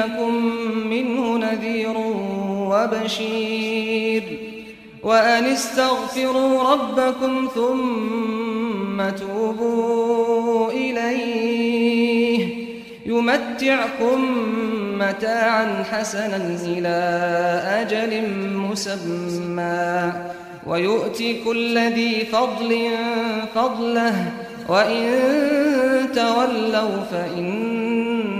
لكم منه نذير وبشير. وأن استغفروا ربكم ثم توبوا إليه. يمتعكم متاعا حسنا إلى أجل مسمى. ويؤتي كل ذي فضل فضله. وإن تولوا فإني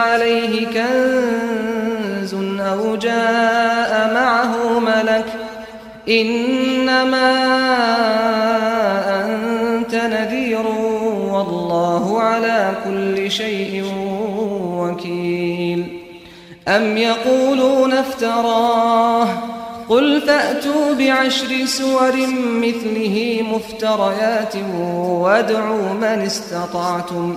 عليه كنز أو جاء معه ملك إنما أنت نذير والله على كل شيء وكيل. أم يقولون افتراه؟ قل فأتوا بعشر سور مثله مفتريات وادعوا من استطعتم.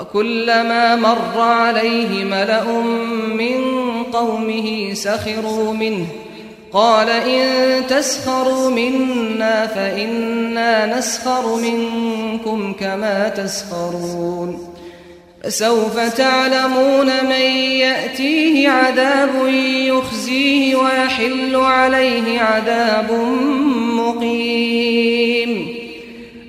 وكلما مر عليه ملأ من قومه سخروا منه. قال إن تسخروا منا فإنا نسخر منكم كما تسخرون. فسوف تعلمون من يأتيه عذاب يخزيه ويحل عليه عذاب مقيم.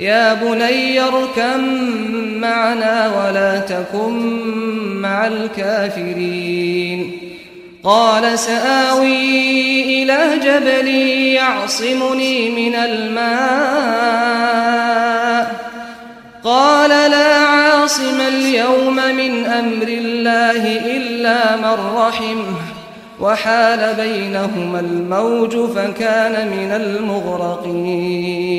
يا بني اركم معنا ولا تكن مع الكافرين. قال سآوي إلى جبل يعصمني من الماء. قال لا عاصم اليوم من أمر الله إلا من رحمه وحال بينهما الموج فكان من المغرقين.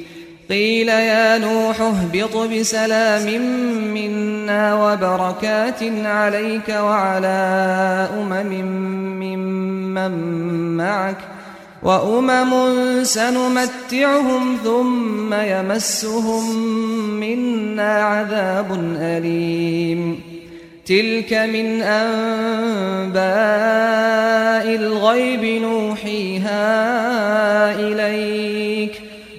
قيل يا نوح اهبط بسلام منا وبركات عليك وعلى أمم ممن معك وأمم سنمتعهم ثم يمسهم منا عذاب أليم. تلك من أنباء الغيب نوحيها إليك.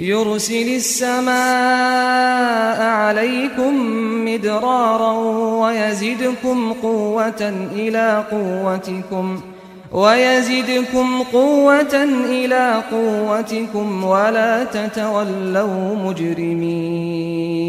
يرسل السماء عليكم مدرارا ويزدكم قوة إلى قوتكم ويزدكم قوة إلى قوتكم ولا تتولوا مجرمين.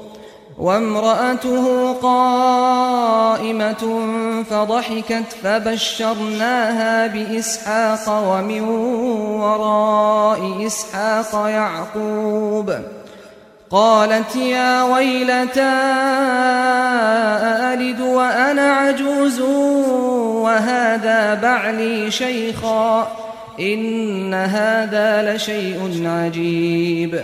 وامرأته قائمة فضحكت فبشرناها بإسحاق ومن وراء إسحاق يعقوب قالت يا ويلتى ألد وأنا عجوز وهذا بعلي شيخا إن هذا لشيء عجيب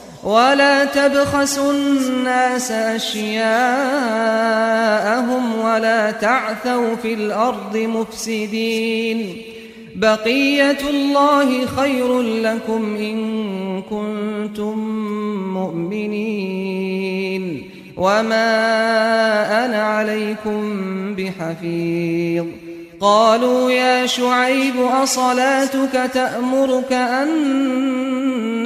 ولا تبخسوا الناس أشياءهم ولا تعثوا في الأرض مفسدين. بقية الله خير لكم إن كنتم مؤمنين. وما أنا عليكم بحفيظ. قالوا يا شعيب أصلاتك تأمرك أن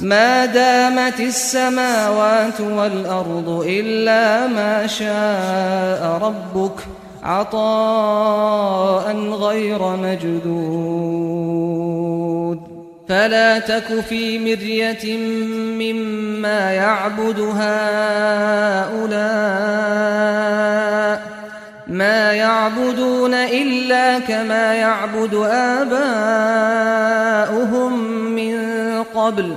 ما دامت السماوات والأرض إلا ما شاء ربك عطاء غير مجدود. فلا تك في مرية مما يعبد هؤلاء ما يعبدون إلا كما يعبد آباؤهم من قبل.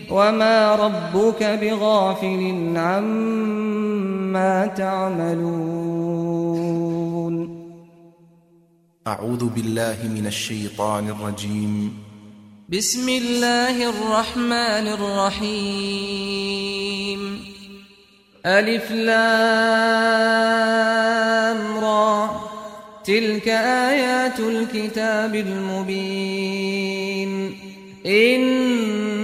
وما ربك بغافل عما تعملون أعوذ بالله من الشيطان الرجيم. بسم الله الرحمن الرحيم. ألف لام را. تلك آيات الكتاب المبين.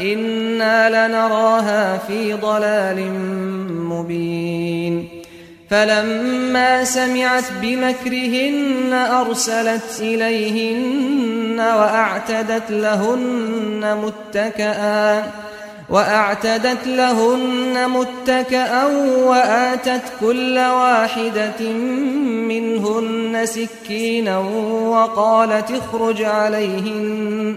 إنا لنراها في ضلال مبين فلما سمعت بمكرهن أرسلت إليهن وأعتدت لهن متكئا وأعتدت لهن متكأ وآتت كل واحدة منهن سكينا وقالت اخرج عليهن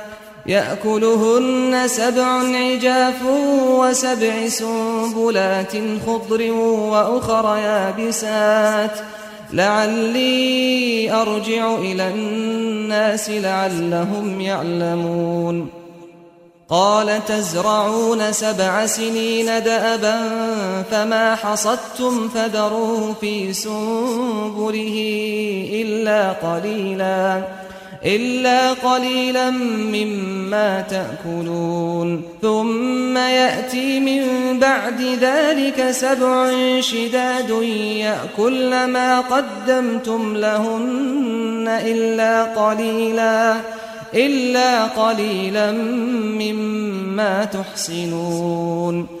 يأكلهن سبع عجاف وسبع سنبلات خضر وأخر يابسات. لعلي أرجع إلى الناس لعلهم يعلمون. قال تزرعون سبع سنين دأبا فما حصدتم فذروه في سنبله إلا قليلاً. إلا قليلا مما تأكلون. ثم يأتي من بعد ذلك سبع شداد يأكل ما قدمتم لهن إلا قليلا إلا قليلا مما تحسنون.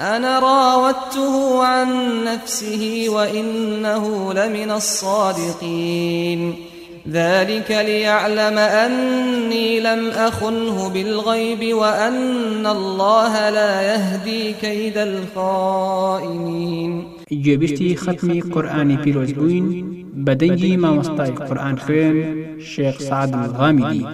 أنا راودته عن نفسه وإنه لمن الصادقين. ذلك ليعلم أني لم أخنه بالغيب وأن الله لا يهدي كيد الخائنين. گوێبیستی ختمی قورآانی بووین بەدەنگی مامۆستای قورآان خوێن شێخ سعد الغامیدی.